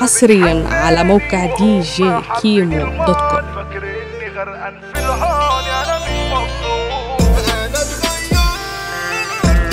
حصريا على موقع دي جي كيمو دوت كوم فاكر اني غرقان في الهون أنا مش مبسوط أنا اتغيرت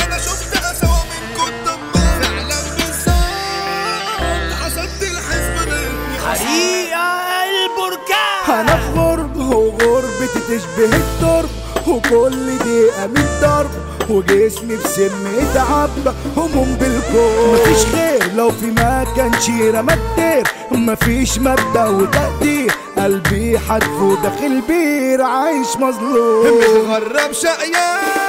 أنا شفت اسوأ من كنت أمال. فعلا بالظبط حسبت الحسبة بإني حقيقة البركان أنا في غرب وغربتي تشبه الترب وكل دقيقة من ضرب وجسمي في سم اتعب هموم بالكون. مفيش خير لو في مكان شيرة مدير مفيش مبدأ وتقدير قلبي حدف وداخل بير عايش مظلوم. متغرب شقيان.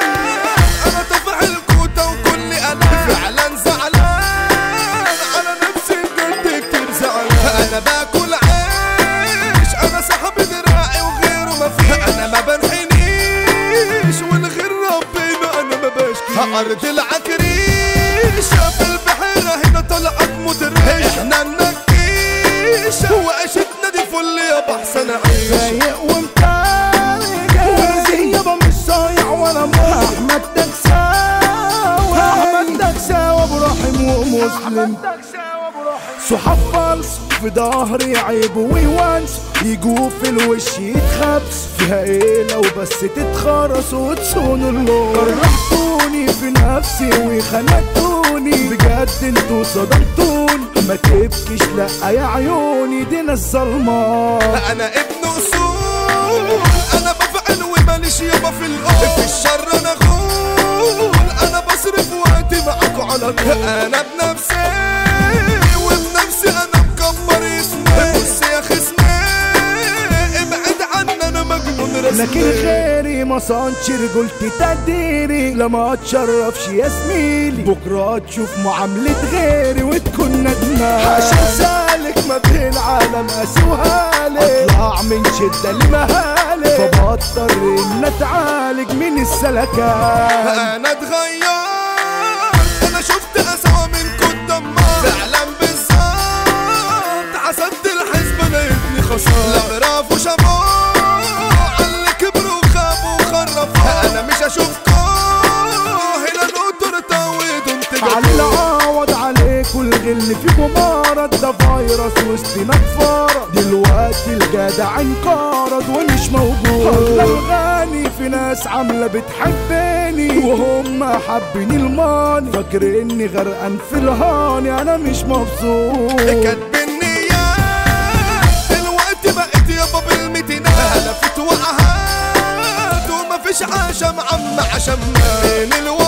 أرض العكريش. في البحيرة هنا طلعت مترهش إحنا النكيش وعيشتنا دي فل يا بحسن عيش. رايق ومتارك ونزيه يابا مش صايع ولا موت أحمد دكساوي أحمد دكساوي أبو رحم ومسلم صحاب في ظهري عيب ويوانس يجوا في الوش يتخبس. فيها إيه لو بس تتخرس وتصون اللون. كرهتوني في نفسي وخنقتوني. بجد أنتوا صدمتوني ما تبكيش لا يا عيوني دي ناس ظلمان أنا ابن أصول. أنا بفعل وماليش يابا في القول في الشر أنا غول. أنا بصرف وقتي معاكوا على طول. أنا بنفسي. غيري ما صانش رجولتي تقديري. لما أتشرفش يا زميلي. بكرة تشوف معاملة غيري وتكون ندمان عشان سالك ما بين عالم قاسي وهالك أطلع من شدة لمهالك فبضطر ان اتعالج من السلكان أنا اتغيرت. أنا شفت اسوأ من كنت أمال. فعلا بالظبط. لقيتني خسران. والغل فيكم مرض ده فيروس وسطنا اتفرض دلوقتي الجدع انقرض ومش موجود. الله الغني في ناس عاملة بتحبني. وهم حابين الماني. فاكر إني غرقان في الهاني أنا مش مبسوط. كاتب النيات دلوقتي بقيت يابا بالميتينات. هلفت وقعات ومفيش عشم عم عشم من الواضح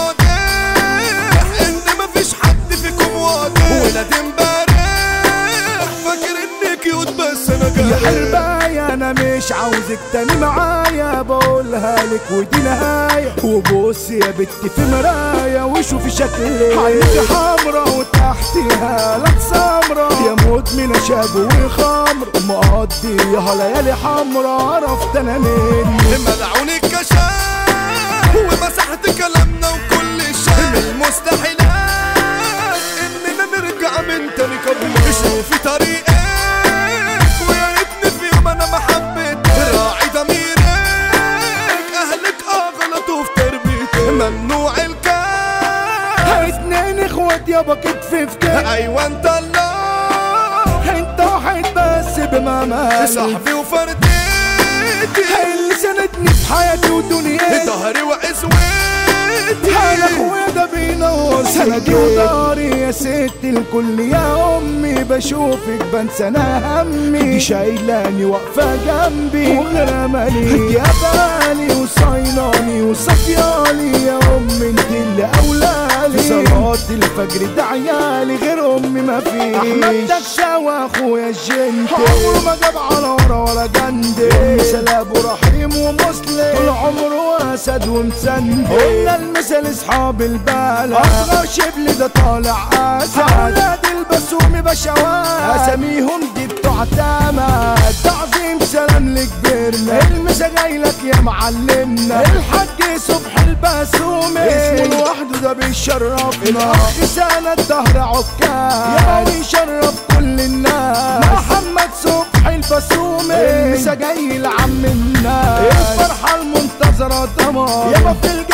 حرباية أنا مش عاوزك تاني معايا. بقولها لك ودي نهاية. وبصي يا بنتي في مراية وشوفي شكلي. عينيكي حمرا وتحتيها لك سمرا. يا مدمنة شاب وخمر. مقضيها ليالي حمرا عرفت أنا مني ملعون الكشاف ومسحت كلامنا وكل شيء. من المستحيلات إننا نرجع من تاني قبل شوفي ويا بممالي صاحبي وفرديتي اللي سندني في حياتي ودنيتي ظهري وعزوتي أنا اخويا ده بينور سندي وداري يا ست الكل يا امي بشوفك بنسى أنا همي دي. شايلاني واقفه جنبي وغير املي يا بالي وصيناني وصفيالي يا امي انت اللي اولالي في صلاه الفجر ده عيالي غير امي ما فيش احمد دكسا واخويا الجنتي عمره ما جاب ورا ولا جندي مثل ابو رحيم ومسلم طول عمره اسد ومسندي قلنا المثل اصحاب البلد. اصغر شبل ده طالع آسد. أولاد البسومي بشوات أساميهم دي بتوع تامات تعظيم سلام لكبرنا المسا جايلك يا معلمنا. الحاج صبح البسومي اسمه لوحده ده بيشرفنا. الأخ سنة الدهر عكاز. يا بيشرف كل الناس. محمد صبحي البسومي المسا جاي لعم الناس. الفرحة المنتظرة دمار يابا في الجو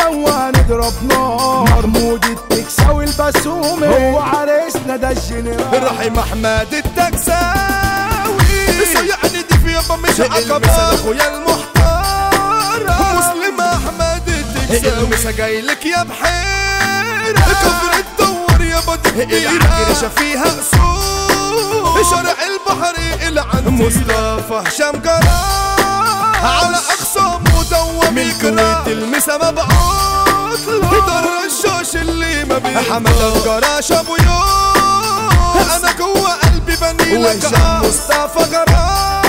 هنضرب نار محمود التكساوي البسومي هو عريسنا ده الجنرال. رحيم أحمد التكساوي صيعني دي في يابا مش عقبة أخويا المحترم. مسلم أحمد التكساوي المسا جايلك يا بحيرة. كفر الدور يابا دي العجرشة فيها اصول شارع البحر العن مصطفى هشام جراح على أقصى مدوم من الكويت المسا مبعوث. له دار الشاش اللي ما بيه حمد الجراش ابو يوم أنا جوه قلبي بني لك مصطفى جراح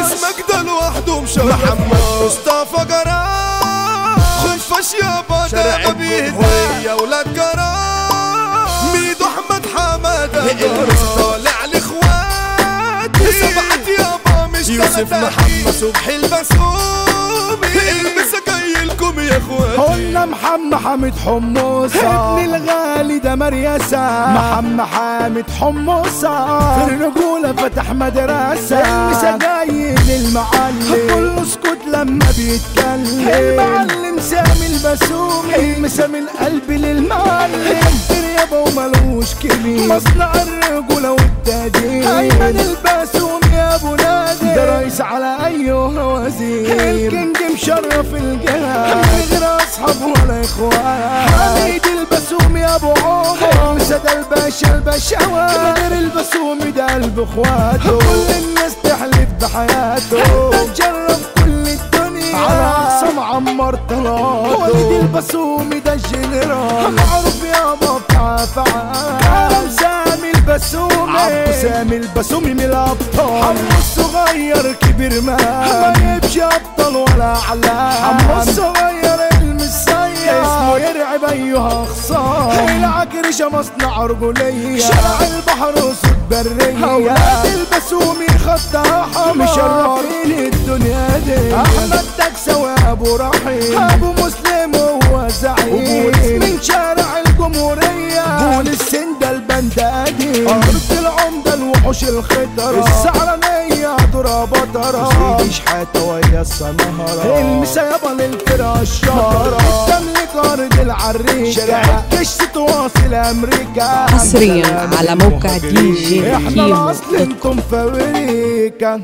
اسمك ده لوحده مشرف محمد مصطفى جراح خفاش يابا ده بيهدى. يا ولاد جراح ميدو أحمد حمادة طالع لإخواتي. سبعة يابا مش يوسف محمد صبحي البسومي. المسا جاي لكم يا إخواتي. قلنا محمد حامد حمصة ابن الغالي ده مريسة. محمد حامد حمصة في الرجولة فتح مدرسة. المسا جاي للمعلم كله اسكت لما بيتكلم. المعلم سامي البسومي. المسا من قلبي للمعلم. يابا وملوش كبير. مصنع الرجولة مشرف الجهة من غير أصحاب ولا إخوان. حميد البسومي يا أبو عمر مسد الباشا البشاوة من غير البسومي ده قلب اخواته كل الناس تحلف بحياته. تجرب كل الدنيا. على أقصى معمر طلاته. وليد البسومي ده الجنرال معروف يابا بتاع فعال البسومي عبد سامي البسومي من الأبطال. حمو الصغير كبير ما. ما أبطال ولا اعلام حمو الصغير المسير اسمه يرعب أيها خصام العكرشة مصنع رجولية شارع البحر وسط برية. أولاد البسومي خطها حمار. مشرفين الدنيا دي. احمد تكسى وابو رحيم السمهرة المسا يابا للفرقة الشهرة تملك أرض شارع الجيش تواصل أمريكا. حصرياً على موقع دي جي إحنا كيمو الأصل أنتم في أمريكا